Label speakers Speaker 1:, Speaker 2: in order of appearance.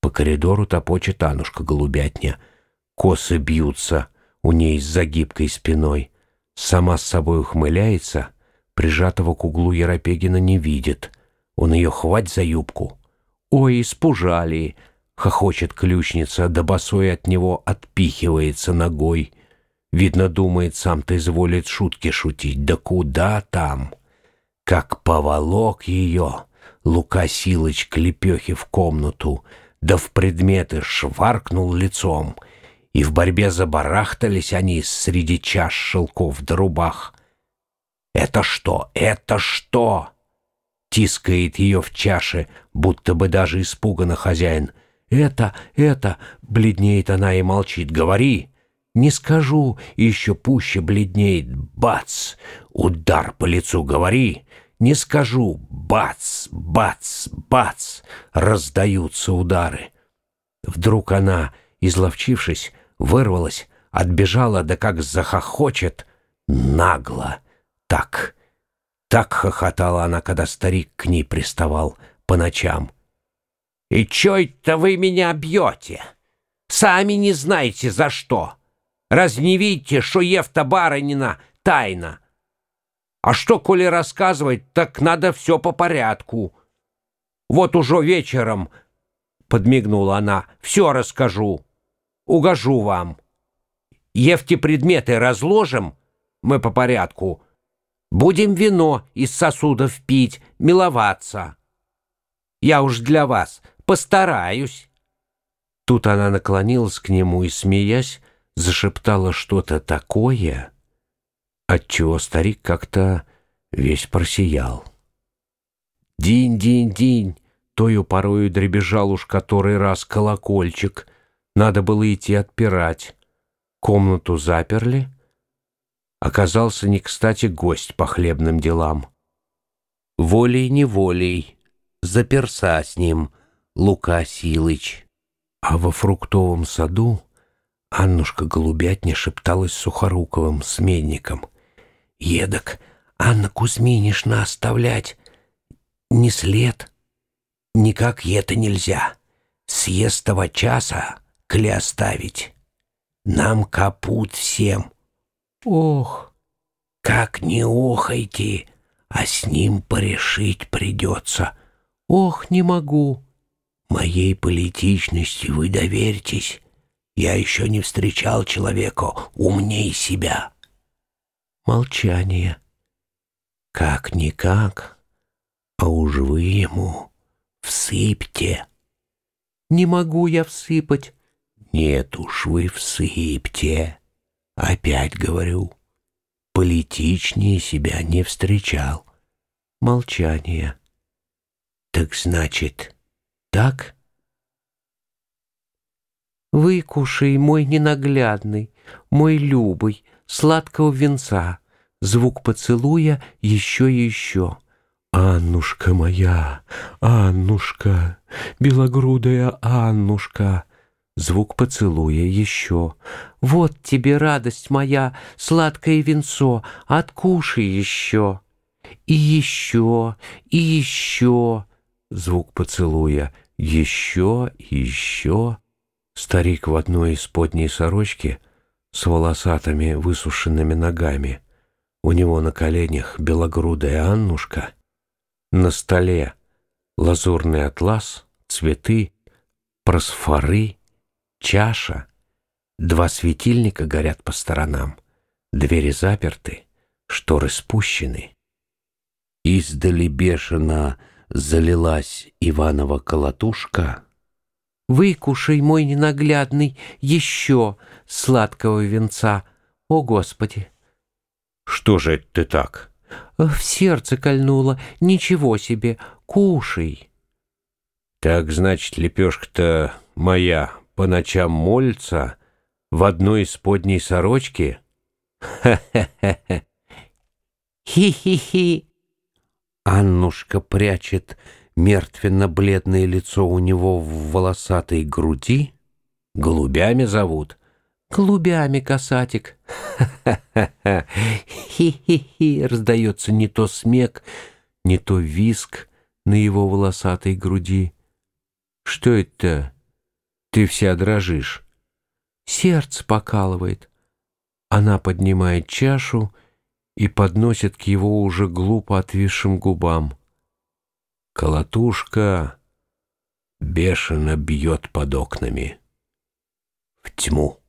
Speaker 1: По коридору топочет Анушка-голубятня. Косы бьются у ней с загибкой спиной. Сама с собой ухмыляется, прижатого к углу Еропегина не видит. Он ее хвать за юбку. «Ой, испужали!» — хохочет ключница, да босой от него отпихивается ногой. Видно, думает, сам-то изволит шутки шутить. Да куда там? Как поволок ее, Лука Силыч к лепехе в комнату, да в предметы шваркнул лицом, и в борьбе забарахтались они среди чаш шелков да рубах. «Это что? Это что?» Тискает ее в чаше, будто бы даже испуганно хозяин. «Это, это...» — бледнеет она и молчит. «Говори!» Не скажу, еще пуще бледнеет. Бац! Удар по лицу, говори! Не скажу. Бац! Бац! Бац! Раздаются удары. Вдруг она, изловчившись, вырвалась, отбежала, да как захохочет. Нагло. Так. Так хохотала она, когда старик к ней приставал по ночам. «И чё это вы меня бьете? Сами не знаете, за что!» Раз не видите, что Евта барынина тайна? А что, коли рассказывать, так надо все по порядку. Вот уже вечером, — подмигнула она, — все расскажу. Угожу вам. Евте предметы разложим, мы по порядку. Будем вино из сосудов пить, миловаться. Я уж для вас постараюсь. Тут она наклонилась к нему и, смеясь, зашептала что-то такое, отчего старик как-то весь просиял. Динь-динь-динь, тою порою дребезжал уж который раз колокольчик, надо было идти отпирать. Комнату заперли. Оказался не кстати гость по хлебным делам. Волей-неволей заперся с ним Лука Силыч. А во фруктовом саду Аннушка Голубятня шепталась с Сухоруковым, сменником. «Едок, Анна Кузьминишна оставлять не след. Никак это нельзя. Съестого часа кли оставить. Нам капут всем. Ох, как не охайте, а с ним порешить придется. Ох, не могу. Моей политичности вы доверьтесь». Я еще не встречал человека умней себя. Молчание. Как-никак, а уж вы ему всыпьте. Не могу я всыпать. Нет уж, вы всыпьте. Опять говорю, политичнее себя не встречал. Молчание. Так значит, так? Выкушай, мой ненаглядный, мой любый, сладкого венца, звук поцелуя еще и еще. Аннушка моя, Аннушка, белогрудая Аннушка, звук поцелуя еще. Вот тебе радость моя, сладкое венцо, откушай еще. И еще, и еще, звук поцелуя, еще, еще. Старик в одной из подней сорочки с волосатыми высушенными ногами. У него на коленях белогрудая Аннушка. На столе лазурный атлас, цветы, просфоры, чаша. Два светильника горят по сторонам. Двери заперты, шторы спущены. Издали бешено залилась Иванова колотушка — Выкушай, мой ненаглядный, еще сладкого венца. О, Господи! Что же это ты так? В сердце кольнуло. Ничего себе. Кушай. Так, значит, лепешка-то моя по ночам молится в одной из подней сорочки? Ха-ха-ха! Хи-хи-хи! Аннушка прячет Мертвенно-бледное лицо у него в волосатой груди. Голубями зовут. Голубями, касатик. Ха-ха-ха. Хи-хи-хи. Раздается не то смех, не то виск на его волосатой груди. Что это Ты вся дрожишь.
Speaker 2: Сердце покалывает. Она поднимает чашу и подносит к его уже глупо отвисшим губам.
Speaker 1: Колотушка бешено бьет под окнами. В тьму.